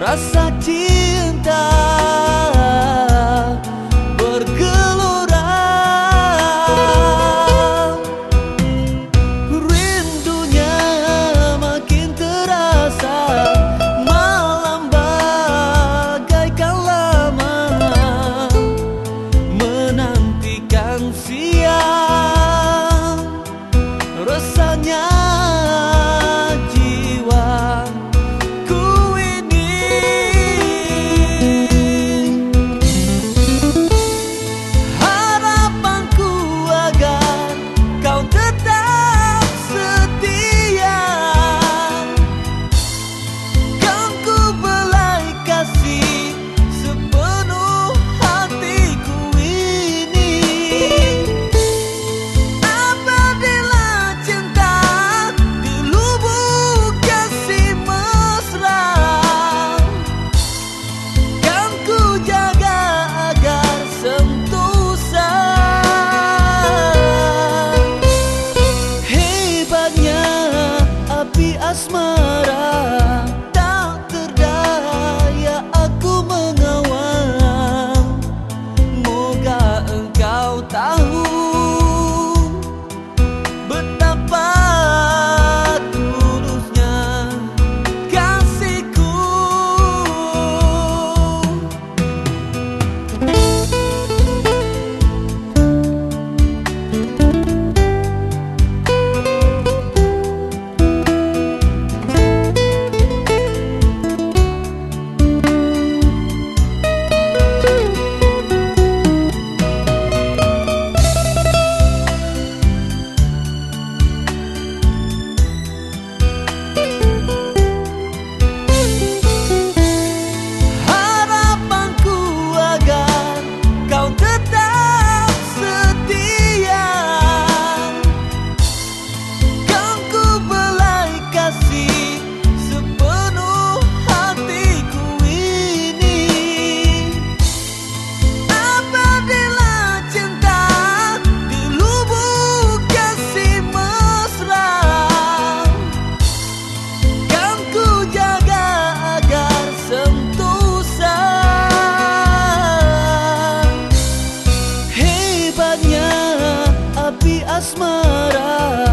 rasa cinta as maras